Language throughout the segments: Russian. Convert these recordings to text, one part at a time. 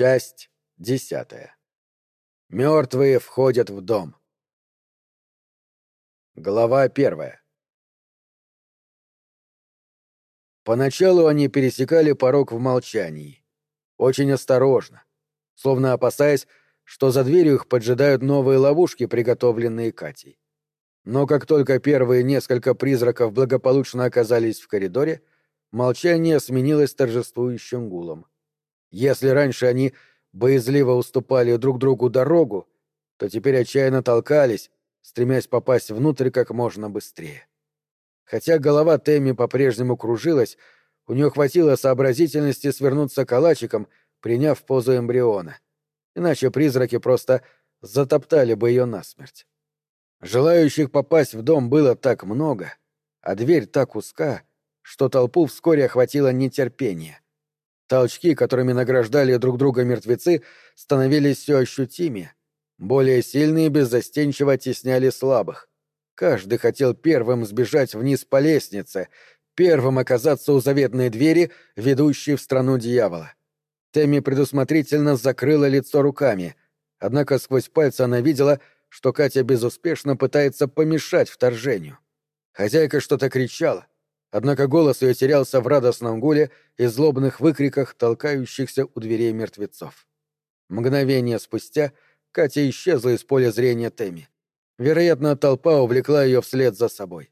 Часть десятая. Мертвые входят в дом. Глава первая. Поначалу они пересекали порог в молчании. Очень осторожно, словно опасаясь, что за дверью их поджидают новые ловушки, приготовленные Катей. Но как только первые несколько призраков благополучно оказались в коридоре, молчание сменилось торжествующим гулом. Если раньше они боязливо уступали друг другу дорогу, то теперь отчаянно толкались, стремясь попасть внутрь как можно быстрее. Хотя голова Тэмми по-прежнему кружилась, у нее хватило сообразительности свернуться калачиком, приняв позу эмбриона. Иначе призраки просто затоптали бы ее насмерть. Желающих попасть в дом было так много, а дверь так узка, что толпу вскоре охватило нетерпение. Толчки, которыми награждали друг друга мертвецы, становились все ощутимее. Более сильные беззастенчиво тесняли слабых. Каждый хотел первым сбежать вниз по лестнице, первым оказаться у заветной двери, ведущей в страну дьявола. Тэмми предусмотрительно закрыла лицо руками, однако сквозь пальцы она видела, что Катя безуспешно пытается помешать вторжению. Хозяйка что-то кричала, однако голос ее терялся в радостном гуле и злобных выкриках, толкающихся у дверей мертвецов. Мгновение спустя Катя исчезла из поля зрения Тэмми. Вероятно, толпа увлекла ее вслед за собой.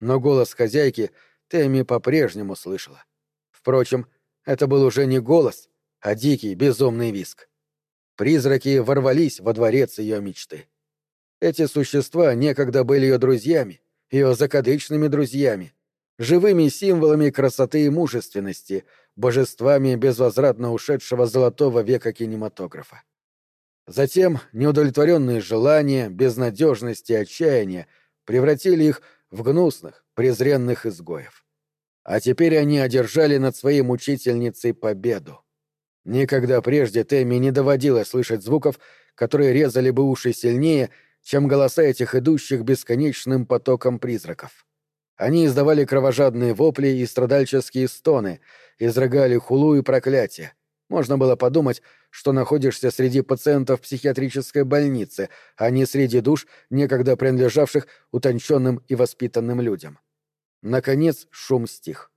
Но голос хозяйки Тэмми по-прежнему слышала. Впрочем, это был уже не голос, а дикий, безумный виск. Призраки ворвались во дворец ее мечты. Эти существа некогда были ее друзьями, ее закадычными друзьями, живыми символами красоты и мужественности, божествами безвозвратно ушедшего золотого века кинематографа. Затем неудовлетворенные желания, безнадежность и отчаяние превратили их в гнусных, презренных изгоев. А теперь они одержали над своей мучительницей победу. Никогда прежде Тэмми не доводилось слышать звуков, которые резали бы уши сильнее, чем голоса этих идущих бесконечным потоком призраков. Они издавали кровожадные вопли и страдальческие стоны, изрыгали хулу и проклятия. Можно было подумать, что находишься среди пациентов психиатрической больницы, а не среди душ, некогда принадлежавших утонченным и воспитанным людям. Наконец шум стих.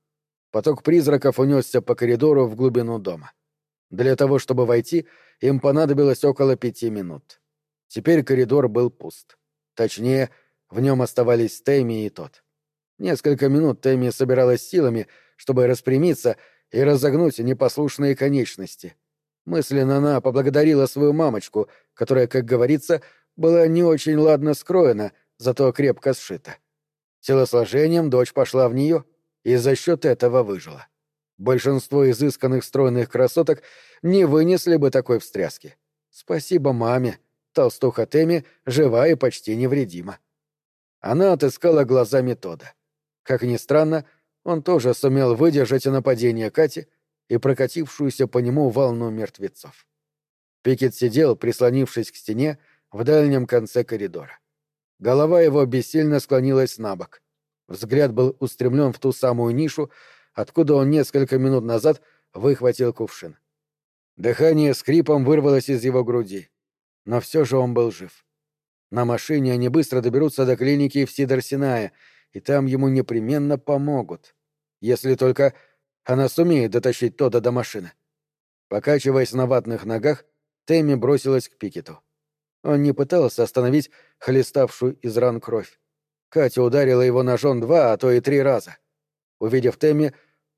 Поток призраков унесся по коридору в глубину дома. Для того, чтобы войти, им понадобилось около пяти минут. Теперь коридор был пуст. Точнее, в нем оставались Тэмми и тот. Несколько минут Тэмми собиралась силами, чтобы распрямиться и разогнуть непослушные конечности. Мысленно она поблагодарила свою мамочку, которая, как говорится, была не очень ладно скроена, зато крепко сшита. Телосложением дочь пошла в нее и за счет этого выжила. Большинство изысканных стройных красоток не вынесли бы такой встряски. Спасибо маме. Толстуха Тэмми жива и почти невредима. Она отыскала глазами Тода. Как ни странно, он тоже сумел выдержать нападение Кати и прокатившуюся по нему волну мертвецов. Пикет сидел, прислонившись к стене, в дальнем конце коридора. Голова его бессильно склонилась на бок. Взгляд был устремлен в ту самую нишу, откуда он несколько минут назад выхватил кувшин. Дыхание скрипом вырвалось из его груди. Но все же он был жив. На машине они быстро доберутся до клиники в Сидорсинае, и там ему непременно помогут. Если только она сумеет дотащить Тода до машины. Покачиваясь на ватных ногах, Тэмми бросилась к Пикету. Он не пытался остановить хлеставшую из ран кровь. Катя ударила его ножом два, а то и три раза. Увидев Тэмми,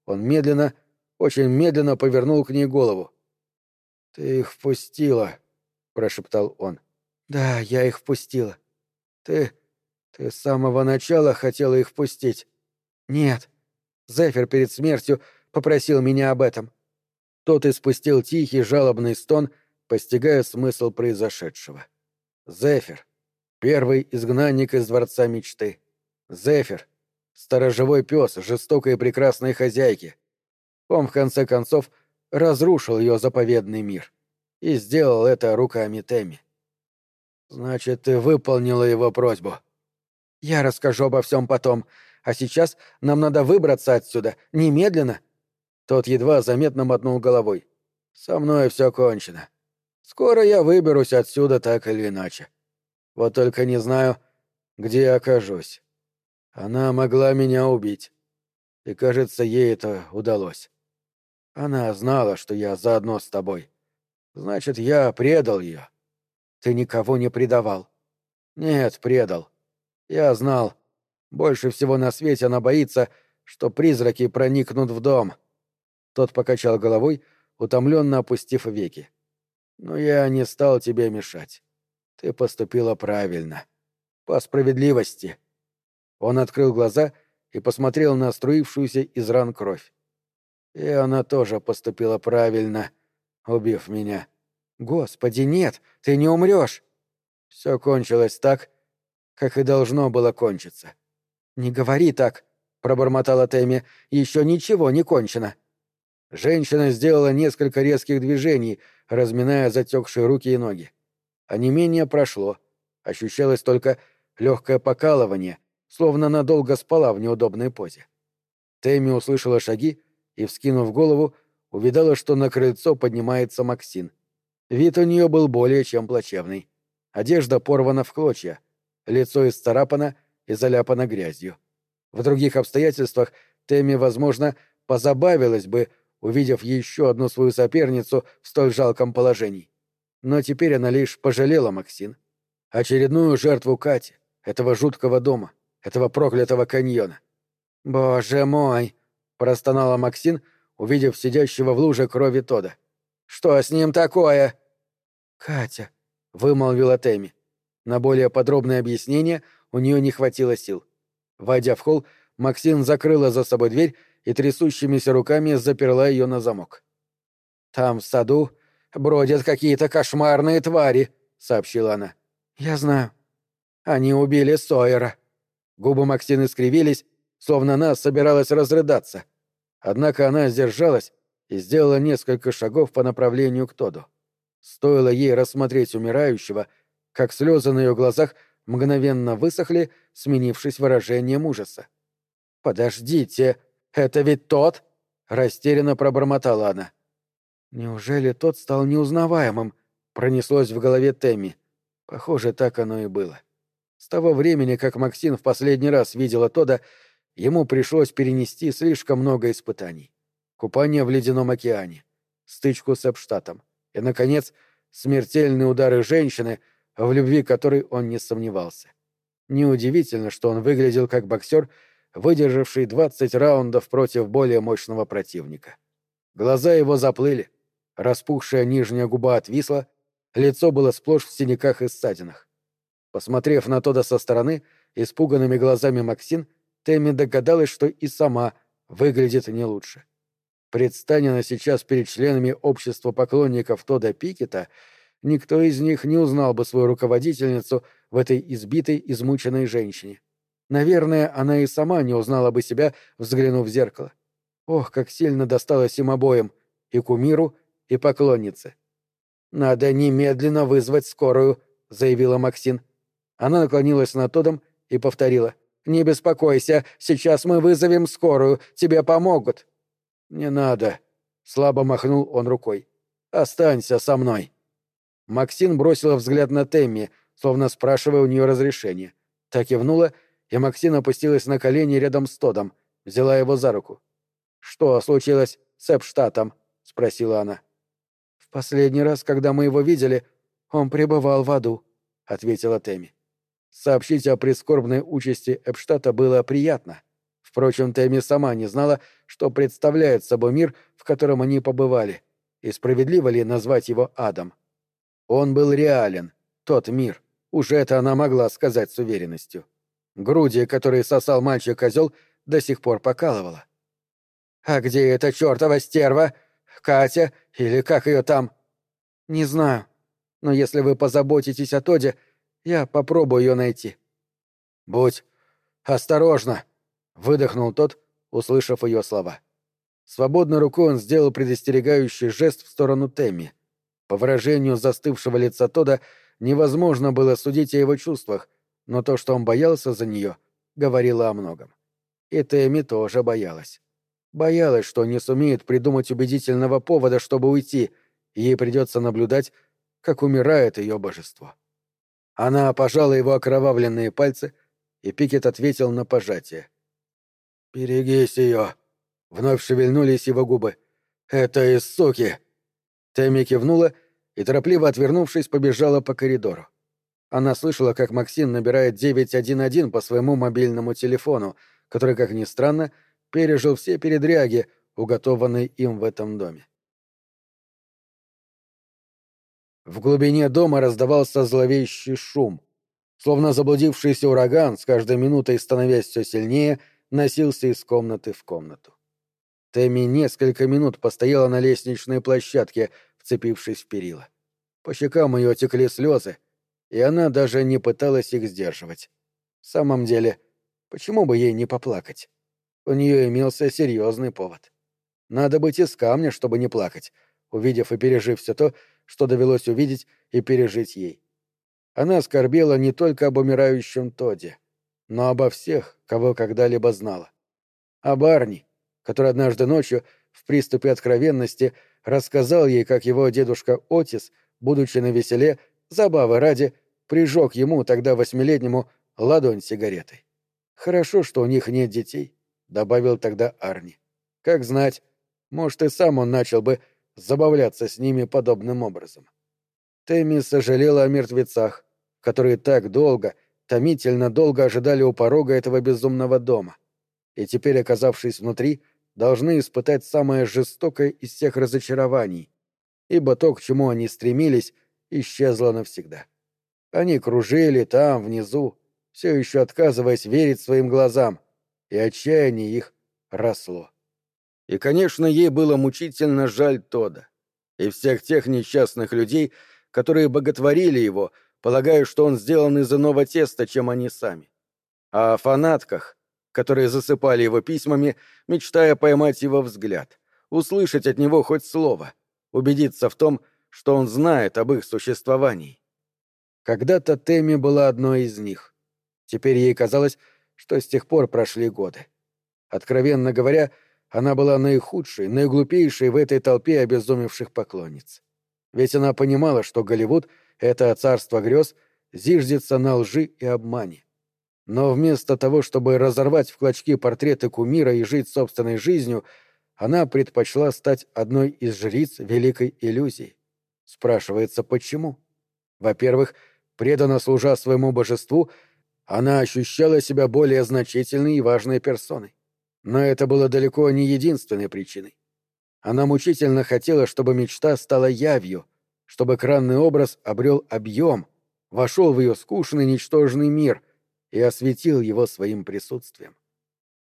он медленно, очень медленно повернул к ней голову. «Ты их впустила», — прошептал он. «Да, я их впустила. Ты... «Ты с самого начала хотела их впустить?» «Нет. Зефир перед смертью попросил меня об этом». Тот испустил тихий жалобный стон, постигая смысл произошедшего. Зефир. Первый изгнанник из Дворца Мечты. Зефир. Сторожевой пес жестокой и прекрасной хозяйки. Он, в конце концов, разрушил ее заповедный мир. И сделал это руками Тэмми. «Значит, ты выполнила его просьбу», я расскажу обо всем потом. А сейчас нам надо выбраться отсюда. Немедленно. Тот едва заметно мотнул головой. Со мной все кончено. Скоро я выберусь отсюда так или иначе. Вот только не знаю, где я окажусь. Она могла меня убить. И, кажется, ей это удалось. Она знала, что я заодно с тобой. Значит, я предал ее. Ты никого не предавал. Нет, предал. Я знал. Больше всего на свете она боится, что призраки проникнут в дом. Тот покачал головой, утомленно опустив веки. Но я не стал тебе мешать. Ты поступила правильно. По справедливости. Он открыл глаза и посмотрел на струившуюся из ран кровь. И она тоже поступила правильно, убив меня. Господи, нет, ты не умрешь. Все кончилось так, как и должно было кончиться. Не говори так, пробормотала Тэмми. Еще ничего не кончено. Женщина сделала несколько резких движений, разминая затекшие руки и ноги. А не менее прошло. Ощущалось только легкое покалывание, словно надолго спала в неудобной позе. Тэмми услышала шаги и, вскинув голову, увидала, что на крыльцо поднимается Максин. Вид у нее был более чем плачевный. Одежда порвана в клочья, лицо исцарапано и заляпано грязью. В других обстоятельствах Тэмми, возможно, позабавилась бы, увидев еще одну свою соперницу в столь жалком положении. Но теперь она лишь пожалела Максин. Очередную жертву Кати, этого жуткого дома, этого проклятого каньона. «Боже мой!» — простонала Максин, увидев сидящего в луже крови Тода. «Что с ним такое?» «Катя», — вымолвила Тэмми. На более подробное объяснение у нее не хватило сил. Войдя в холл, Максин закрыла за собой дверь и трясущимися руками заперла ее на замок. «Там, в саду, бродят какие-то кошмарные твари», — сообщила она. «Я знаю. Они убили Сойера». Губы Максины скривились, словно она собиралась разрыдаться. Однако она сдержалась и сделала несколько шагов по направлению к Тоду. Стоило ей рассмотреть умирающего, как слезы на ее глазах мгновенно высохли, сменившись выражением ужаса. «Подождите, это ведь тот?» — растерянно пробормотала она. «Неужели тот стал неузнаваемым?» — пронеслось в голове Тэмми. Похоже, так оно и было. С того времени, как Максим в последний раз видела Тода, ему пришлось перенести слишком много испытаний. Купание в ледяном океане, стычку с Эпштатом и, наконец, смертельные удары женщины, в любви которой он не сомневался. Неудивительно, что он выглядел как боксер, выдержавший 20 раундов против более мощного противника. Глаза его заплыли, распухшая нижняя губа отвисла, лицо было сплошь в синяках и ссадинах. Посмотрев на Тода со стороны, испуганными глазами Максин, Тэмми догадалась, что и сама выглядит не лучше. Предстань она сейчас перед членами общества поклонников Тода Пикета — никто из них не узнал бы свою руководительницу в этой избитой, измученной женщине. Наверное, она и сама не узнала бы себя, взглянув в зеркало. Ох, как сильно досталось им обоим, и кумиру, и поклоннице. «Надо немедленно вызвать скорую», — заявила Максин. Она наклонилась над Тодом и повторила. «Не беспокойся, сейчас мы вызовем скорую, тебе помогут». «Не надо», — слабо махнул он рукой. «Останься со мной». Максин бросила взгляд на Темми, словно спрашивая у нее разрешения. Так кивнула, и Максин опустилась на колени рядом с Тодом, взяла его за руку. «Что случилось с Эпштатом?» — спросила она. «В последний раз, когда мы его видели, он пребывал в аду», — ответила Тэмми. Сообщить о прискорбной участи Эпштата было приятно. Впрочем, Тэмми сама не знала, что представляет собой мир, в котором они побывали, и справедливо ли назвать его адом. Он был реален, тот мир. Уже это она могла сказать с уверенностью. Груди, которые сосал мальчик-козел, до сих пор покалывала. «А где эта чертова стерва? Катя? Или как ее там?» «Не знаю. Но если вы позаботитесь о Тоде, я попробую ее найти». «Будь осторожна!» — выдохнул тот, услышав ее слова. Свободной рукой он сделал предостерегающий жест в сторону Темми — по выражению застывшего лица Тода невозможно было судить о его чувствах, но то, что он боялся за нее, говорило о многом. И Тэмми тоже боялась. Боялась, что не сумеет придумать убедительного повода, чтобы уйти, и ей придется наблюдать, как умирает ее божество. Она пожала его окровавленные пальцы, и Пикет ответил на пожатие. «Берегись ее!» — вновь шевельнулись его губы. «Это из суки!» Тэмми кивнула и, торопливо отвернувшись, побежала по коридору. Она слышала, как Максим набирает 911 по своему мобильному телефону, который, как ни странно, пережил все передряги, уготованные им в этом доме. В глубине дома раздавался зловещий шум. Словно заблудившийся ураган, с каждой минутой становясь все сильнее, носился из комнаты в комнату. Тэмми несколько минут постояла на лестничной площадке, вцепившись в перила. По щекам ее текли слезы, и она даже не пыталась их сдерживать. В самом деле, почему бы ей не поплакать? У нее имелся серьезный повод. Надо быть из камня, чтобы не плакать, увидев и пережив все то, что довелось увидеть и пережить ей. Она скорбела не только об умирающем Тоде, но обо всех, кого когда-либо знала. О Барни, который однажды ночью, в приступе откровенности, рассказал ей, как его дедушка Отис, будучи на веселе, забавы ради, прижег ему, тогда восьмилетнему, ладонь сигаретой. «Хорошо, что у них нет детей», — добавил тогда Арни. «Как знать, может, и сам он начал бы забавляться с ними подобным образом. Тэмми сожалела о мертвецах, которые так долго, томительно долго ожидали у порога этого безумного дома, и теперь, оказавшись внутри, должны испытать самое жестокое из всех разочарований, ибо то, к чему они стремились, исчезло навсегда. Они кружили там, внизу, все еще отказываясь верить своим глазам, и отчаяние их росло. И, конечно, ей было мучительно жаль Тода и всех тех несчастных людей, которые боготворили его, полагая, что он сделан из иного теста, чем они сами. А о фанатках, которые засыпали его письмами, мечтая поймать его взгляд, услышать от него хоть слово, убедиться в том, что он знает об их существовании. Когда-то Тэмми была одной из них. Теперь ей казалось, что с тех пор прошли годы. Откровенно говоря, она была наихудшей, наиглупейшей в этой толпе обезумевших поклонниц. Ведь она понимала, что Голливуд — это царство грез, зиждется на лжи и обмане. Но вместо того, чтобы разорвать в клочки портреты кумира и жить собственной жизнью, она предпочла стать одной из жриц великой иллюзии. Спрашивается, почему? Во-первых, преданно служа своему божеству, она ощущала себя более значительной и важной персоной. Но это было далеко не единственной причиной. Она мучительно хотела, чтобы мечта стала явью, чтобы экранный образ обрел объем, вошел в ее скучный ничтожный мир и осветил его своим присутствием.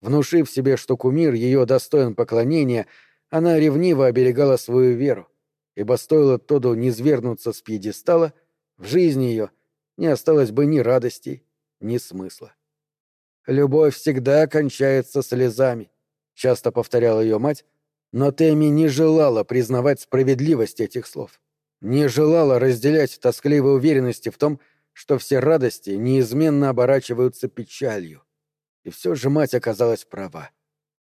Внушив себе, что кумир ее достоин поклонения, она ревниво оберегала свою веру, ибо стоило Тоду низвергнуться с пьедестала, в жизни ее не осталось бы ни радости, ни смысла. «Любовь всегда кончается слезами», — часто повторяла ее мать, но Тэмми не желала признавать справедливость этих слов. Не желала разделять тоскливой уверенности в том, что все радости неизменно оборачиваются печалью. И все же мать оказалась права.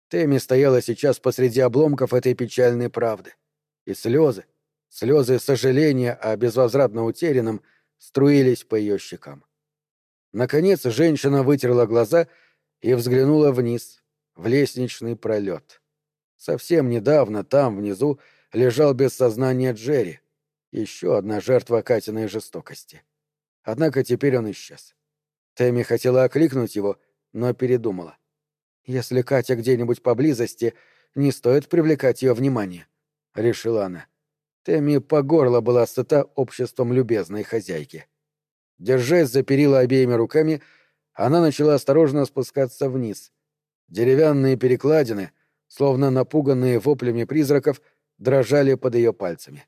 Тэмми стояла сейчас посреди обломков этой печальной правды. И слезы, слезы сожаления о безвозвратно утерянном, струились по ее щекам. Наконец женщина вытерла глаза и взглянула вниз, в лестничный пролет. Совсем недавно там, внизу, лежал без сознания Джерри, еще одна жертва Катиной жестокости. Однако теперь он исчез. Тэмми хотела окликнуть его, но передумала. «Если Катя где-нибудь поблизости, не стоит привлекать ее внимание», — решила она. Тэмми по горло была сыта обществом любезной хозяйки. Держась за перила обеими руками, она начала осторожно спускаться вниз. Деревянные перекладины, словно напуганные воплями призраков, дрожали под ее пальцами.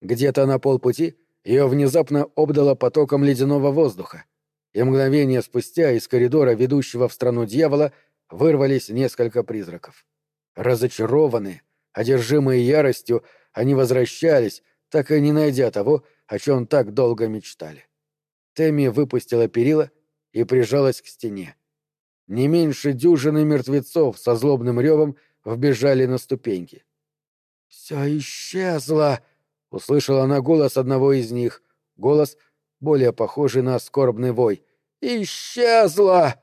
Где-то на полпути ее внезапно обдало потоком ледяного воздуха, и мгновение спустя из коридора, ведущего в страну дьявола, вырвались несколько призраков. Разочарованные, одержимые яростью, они возвращались, так и не найдя того, о чем так долго мечтали. Тэмми выпустила перила и прижалась к стене. Не меньше дюжины мертвецов со злобным ревом вбежали на ступеньки. «Все исчезло!» — Услышала она голос одного из них, голос, более похожий на скорбный вой. «Исчезла!»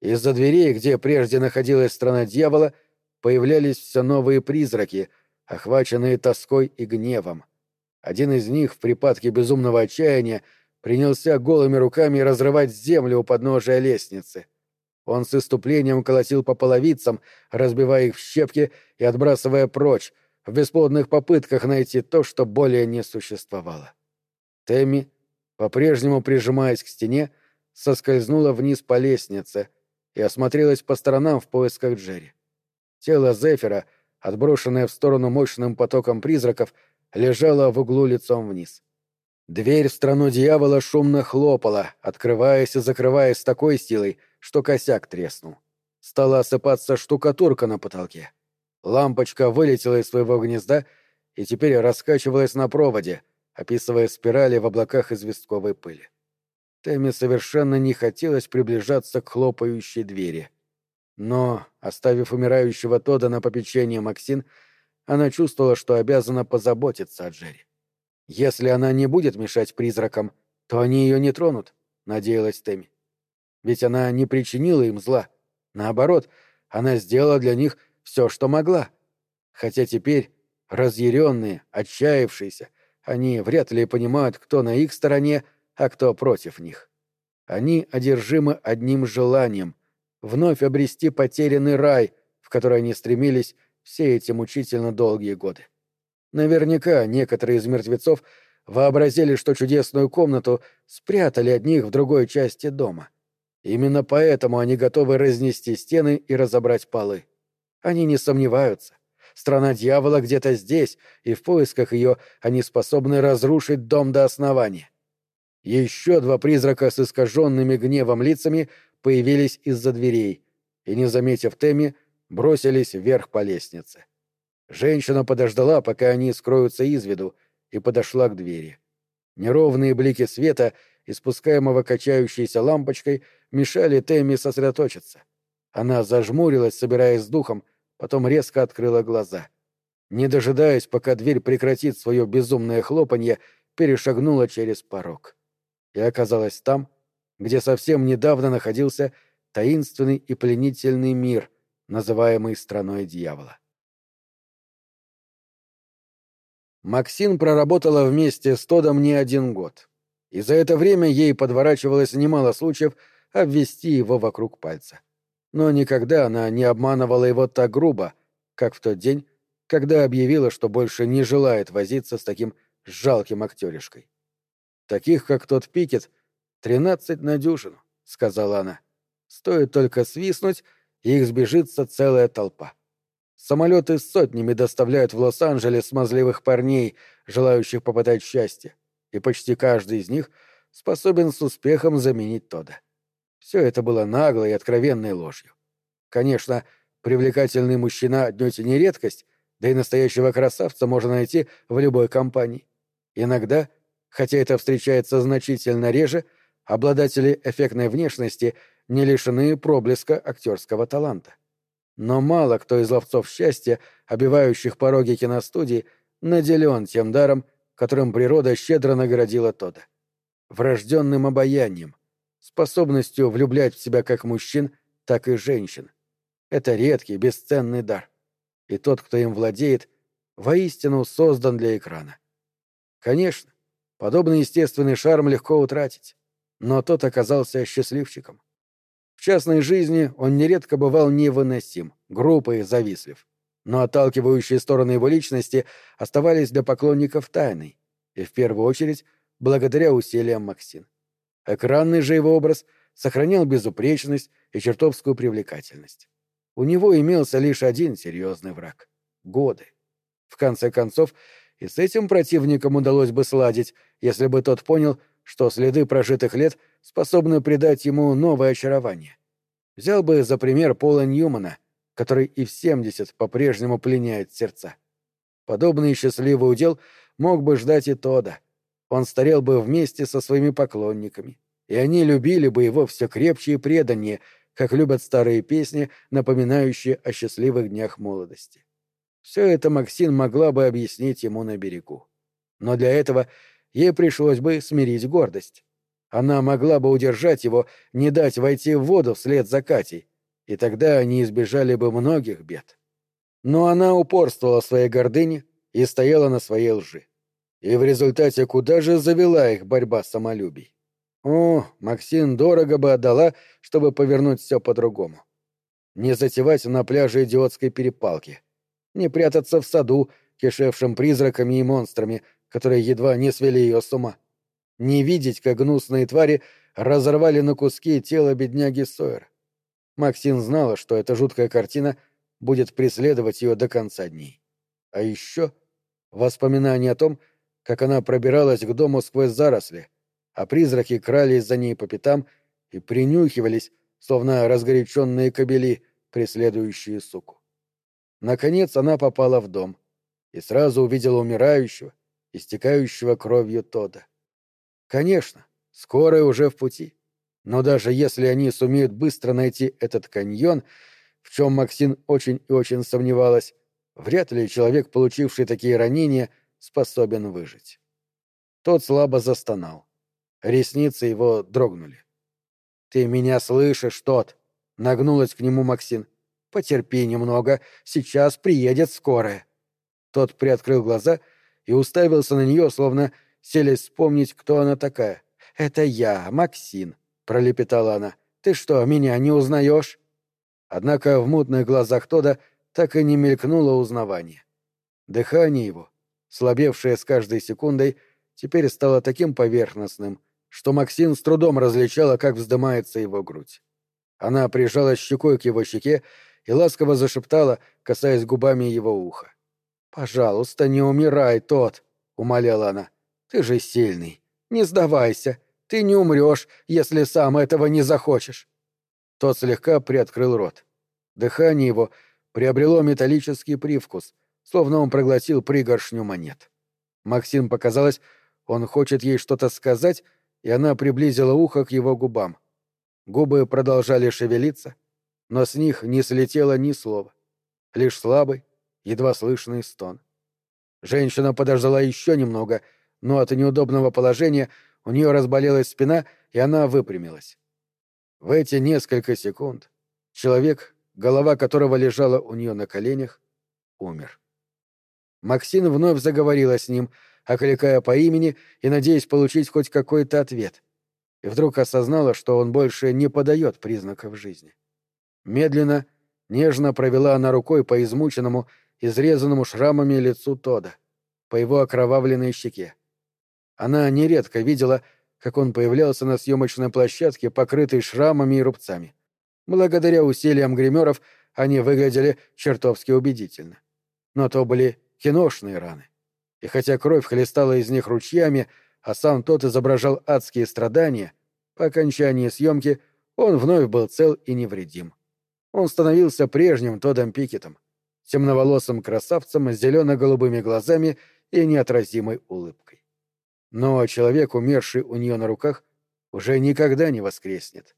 Из-за дверей, где прежде находилась страна дьявола, появлялись все новые призраки, охваченные тоской и гневом. Один из них в припадке безумного отчаяния принялся голыми руками разрывать землю у подножия лестницы. Он с иступлением колотил по половицам, разбивая их в щепки и отбрасывая прочь, в бесплодных попытках найти то, что более не существовало. Тэмми, по-прежнему прижимаясь к стене, соскользнула вниз по лестнице и осмотрелась по сторонам в поисках Джерри. Тело Зефира, отброшенное в сторону мощным потоком призраков, лежало в углу лицом вниз. Дверь в страну дьявола шумно хлопала, открываясь и закрываясь с такой силой, что косяк треснул. Стала осыпаться штукатурка на потолке. Лампочка вылетела из своего гнезда и теперь раскачивалась на проводе, описывая спирали в облаках известковой пыли. Тэмми совершенно не хотелось приближаться к хлопающей двери. Но, оставив умирающего Тода на попечение Максин, она чувствовала, что обязана позаботиться о Джерри. Если она не будет мешать призракам, то они ее не тронут, надеялась Тэмми. Ведь она не причинила им зла. Наоборот, она сделала для них все, что могла. Хотя теперь, разъяренные, отчаявшиеся, они вряд ли понимают, кто на их стороне, а кто против них. Они одержимы одним желанием — вновь обрести потерянный рай, в который они стремились все эти мучительно долгие годы. Наверняка некоторые из мертвецов вообразили, что чудесную комнату спрятали от них в другой части дома. Именно поэтому они готовы разнести стены и разобрать полы. Они не сомневаются. Страна дьявола где-то здесь, и в поисках ее они способны разрушить дом до основания. Еще два призрака с искаженными гневом лицами появились из-за дверей и, не заметив Тэмми, бросились вверх по лестнице. Женщина подождала, пока они скроются из виду, и подошла к двери. Неровные блики света, испускаемого качающейся лампочкой, мешали Тэмми сосредоточиться. Она зажмурилась, собираясь с духом, потом резко открыла глаза. Не дожидаясь, пока дверь прекратит свое безумное хлопанье, перешагнула через порог. И оказалась там, где совсем недавно находился таинственный и пленительный мир, называемый страной дьявола. Максин проработала вместе с Тодом не один год, и за это время ей подворачивалось немало случаев обвести его вокруг пальца но никогда она не обманывала его так грубо, как в тот день, когда объявила, что больше не желает возиться с таким жалким актеришкой. «Таких, как тот Пикет, тринадцать на дюжину», — сказала она. «Стоит только свистнуть, и их сбежится целая толпа. Самолеты сотнями доставляют в Лос-Анджелес смазливых парней, желающих попытать счастье, и почти каждый из них способен с успехом заменить Тода. Все это было наглой и откровенной ложью. Конечно, привлекательный мужчина отнюдь не редкость, да и настоящего красавца можно найти в любой компании. Иногда, хотя это встречается значительно реже, обладатели эффектной внешности не лишены проблеска актерского таланта. Но мало кто из ловцов счастья, обивающих пороги киностудии, наделен тем даром, которым природа щедро наградила Тода. Врожденным обаянием, способностью влюблять в себя как мужчин, так и женщин. Это редкий, бесценный дар. И тот, кто им владеет, воистину создан для экрана. Конечно, подобный естественный шарм легко утратить, но тот оказался счастливчиком. В частной жизни он нередко бывал невыносим, груб и завистлив. Но отталкивающие стороны его личности оставались для поклонников тайной, и в первую очередь благодаря усилиям Максин. Экранный же его образ сохранял безупречность и чертовскую привлекательность. У него имелся лишь один серьезный враг — годы. В конце концов, и с этим противником удалось бы сладить, если бы тот понял, что следы прожитых лет способны придать ему новое очарование. Взял бы за пример Пола Ньюмана, который и в 70 по-прежнему пленяет сердца. Подобный счастливый удел мог бы ждать и Тода — он старел бы вместе со своими поклонниками, и они любили бы его все крепче и преданнее, как любят старые песни, напоминающие о счастливых днях молодости. Все это Максин могла бы объяснить ему на берегу. Но для этого ей пришлось бы смирить гордость. Она могла бы удержать его, не дать войти в воду вслед за Катей, и тогда они избежали бы многих бед. Но она упорствовала своей гордыне и стояла на своей лжи. И в результате куда же завела их борьба самолюбий? О, Максим дорого бы отдала, чтобы повернуть все по-другому. Не затевать на пляже идиотской перепалки. Не прятаться в саду, кишевшим призраками и монстрами, которые едва не свели ее с ума. Не видеть, как гнусные твари разорвали на куски тело бедняги Сойера. Максим знала, что эта жуткая картина будет преследовать ее до конца дней. А еще воспоминания о том, как она пробиралась к дому сквозь заросли, а призраки крались за ней по пятам и принюхивались, словно разгоряченные кобели, преследующие суку. Наконец она попала в дом и сразу увидела умирающего, истекающего кровью Тода. Конечно, скорая уже в пути. Но даже если они сумеют быстро найти этот каньон, в чем Максин очень и очень сомневалась, вряд ли человек, получивший такие ранения, способен выжить. Тот слабо застонал. Ресницы его дрогнули. «Ты меня слышишь, тот?» — нагнулась к нему Максин. «Потерпи немного, сейчас приедет скорая». Тот приоткрыл глаза и уставился на нее, словно селись вспомнить, кто она такая. «Это я, Максин», — пролепетала она. «Ты что, меня не узнаешь?» Однако в мутных глазах Тода так и не мелькнуло узнавание. Дыхание его, слабевшее с каждой секундой, теперь стало таким поверхностным — что Максим с трудом различала, как вздымается его грудь. Она прижалась щекой к его щеке и ласково зашептала, касаясь губами его уха. «Пожалуйста, не умирай, тот!» — умоляла она. «Ты же сильный. Не сдавайся. Ты не умрешь, если сам этого не захочешь». Тот слегка приоткрыл рот. Дыхание его приобрело металлический привкус, словно он проглотил пригоршню монет. Максим показалось, он хочет ей что-то сказать, и она приблизила ухо к его губам. Губы продолжали шевелиться, но с них не слетело ни слова. Лишь слабый, едва слышный стон. Женщина подождала еще немного, но от неудобного положения у нее разболелась спина, и она выпрямилась. В эти несколько секунд человек, голова которого лежала у нее на коленях, умер. Максин вновь заговорила с ним — окликая по имени и надеясь получить хоть какой-то ответ. И вдруг осознала, что он больше не подает признаков жизни. Медленно, нежно провела она рукой по измученному, изрезанному шрамами лицу Тода, по его окровавленной щеке. Она нередко видела, как он появлялся на съемочной площадке, покрытый шрамами и рубцами. Благодаря усилиям гримеров они выглядели чертовски убедительно. Но то были киношные раны и хотя кровь хлестала из них ручьями, а сам тот изображал адские страдания, по окончании съемки он вновь был цел и невредим. Он становился прежним Тодом Пикетом, темноволосым красавцем с зелено-голубыми глазами и неотразимой улыбкой. Но человек, умерший у нее на руках, уже никогда не воскреснет.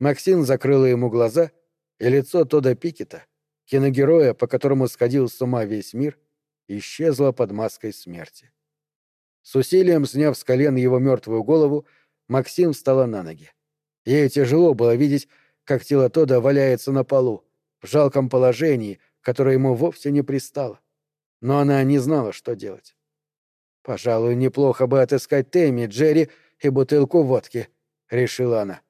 Максин закрыла ему глаза, и лицо Тода Пикета, киногероя, по которому сходил с ума весь мир, исчезла под маской смерти. С усилием сняв с колен его мертвую голову, Максим встала на ноги. Ей тяжело было видеть, как тело Тода валяется на полу, в жалком положении, которое ему вовсе не пристало. Но она не знала, что делать. «Пожалуй, неплохо бы отыскать Тэмми, Джерри и бутылку водки», — решила она.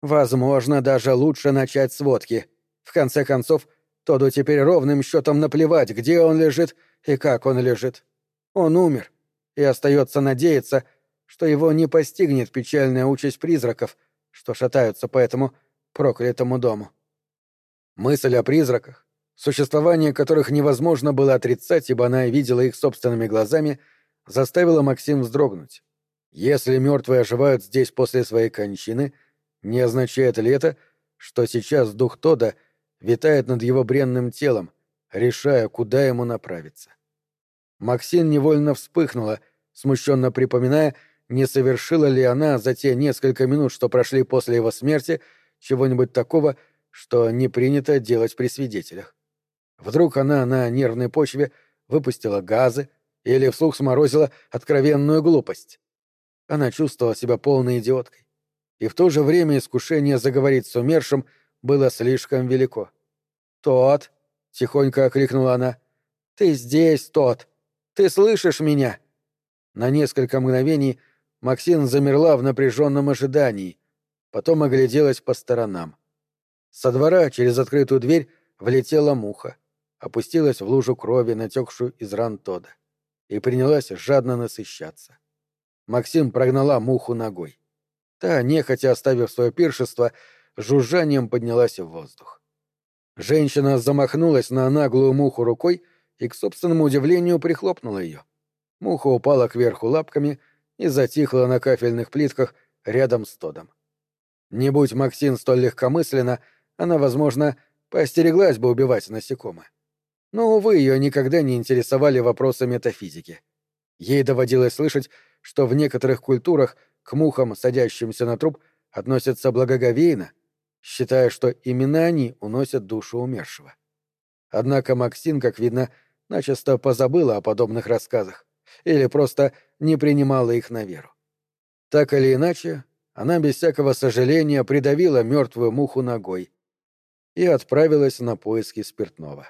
«Возможно, даже лучше начать с водки. В конце концов, Тоду теперь ровным счетом наплевать, где он лежит и как он лежит. Он умер, и остается надеяться, что его не постигнет печальная участь призраков, что шатаются по этому проклятому дому. Мысль о призраках, существование которых невозможно было отрицать, ибо она видела их собственными глазами, заставила Максим вздрогнуть. Если мертвые оживают здесь после своей кончины, не означает ли это, что сейчас дух Тода витает над его бренным телом, решая, куда ему направиться. Максин невольно вспыхнула, смущенно припоминая, не совершила ли она за те несколько минут, что прошли после его смерти, чего-нибудь такого, что не принято делать при свидетелях. Вдруг она на нервной почве выпустила газы Или вслух сморозила откровенную глупость. Она чувствовала себя полной идиоткой. И в то же время искушение заговорить с умершим было слишком велико. «Тот!» — тихонько окликнула она. «Ты здесь, тот! Ты слышишь меня?» На несколько мгновений Максин замерла в напряженном ожидании, потом огляделась по сторонам. Со двора через открытую дверь влетела муха, опустилась в лужу крови, натекшую из ран Тода, и принялась жадно насыщаться. Максим прогнала муху ногой. Та, нехотя оставив свое пиршество, жужжанием поднялась в воздух. Женщина замахнулась на наглую муху рукой и, к собственному удивлению, прихлопнула ее. Муха упала кверху лапками и затихла на кафельных плитках рядом с Тодом. Не будь Максин столь легкомысленно, она, возможно, поостереглась бы убивать насекомое. Но, увы, ее никогда не интересовали вопросы метафизики. Ей доводилось слышать, что в некоторых культурах к мухам, садящимся на труп, относятся благоговейно, считая, что именно они уносят душу умершего. Однако Максин, как видно, начисто позабыла о подобных рассказах или просто не принимала их на веру. Так или иначе, она без всякого сожаления придавила мертвую муху ногой и отправилась на поиски спиртного.